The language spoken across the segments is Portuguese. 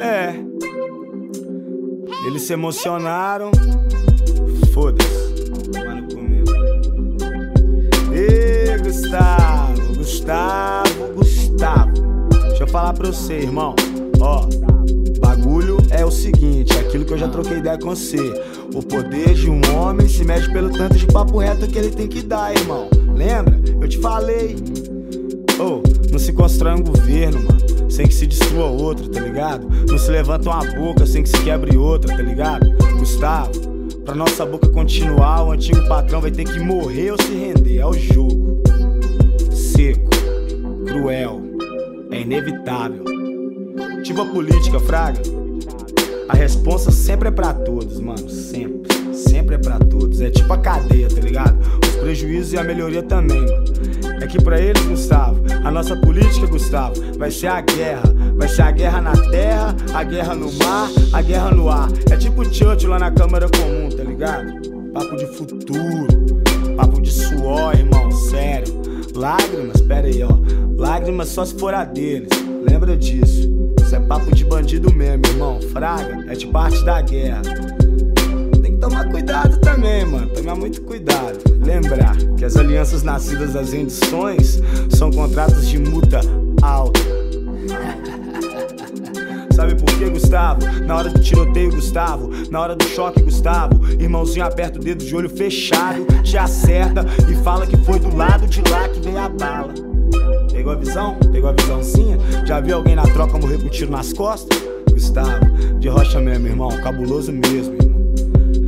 É. Eles se emocionaram. Foda-se. Mano. Ê, Gustavo, Gustavo, Gustavo. Deixa eu falar pra você, irmão. Ó, bagulho é o seguinte, é aquilo que eu já troquei ideia com você. O poder de um homem se mede pelo tanto de papo reto que ele tem que dar, irmão. Lembra? Eu te falei. Oh, não se constrói um governo, mano, sem que se destrua outro, tá ligado? Não se levanta uma boca sem que se quebre outra, tá ligado? Gustavo, pra nossa boca continuar, o antigo patrão vai ter que morrer ou se render. É o jogo. Seco, cruel, é inevitável. Tipo a política, fraga. A resposta sempre é pra todos, mano. Sempre. Sempre é pra todos. É tipo a cadeia, tá ligado? Os prejuízos e a melhoria também, mano. É que pra eles, Gustavo, a nossa política, Gustavo, vai ser a guerra. Vai ser a guerra na terra, a guerra no mar, a guerra no ar. É tipo Churchill lá na Câmara Comum, tá ligado? Papo de futuro, papo de suor, irmão, sério. Lágrimas, pera aí, ó. Lágrimas só se for a deles. Lembra disso. Isso é papo de bandido mesmo, irmão. Fraga é de parte da guerra. Tem que tomar cuidado também, mano. Tomar muito cuidado. Lembrar que as alianças nascidas das rendições são contratos de multa alta. Sabe por quê, Gustavo? Na hora do tiroteio, Gustavo. Na hora do choque, Gustavo. Irmãozinho aperta o dedo de olho fechado, te acerta e fala que foi do lado de lá que veio a bala. Pegou a visão? Pegou a visãozinha? Já viu alguém na troca morrer com tiro nas costas? Gustavo, de rocha mesmo, irmão. Cabuloso mesmo, irmão.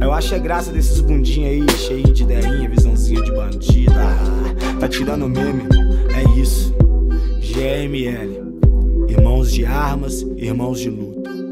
Eu acho é graça desses bundinhos aí, cheio de ideinha, visãozinha de bandida. Tá tirando meme. É isso. GML. Irmãos de armas, irmãos de luta.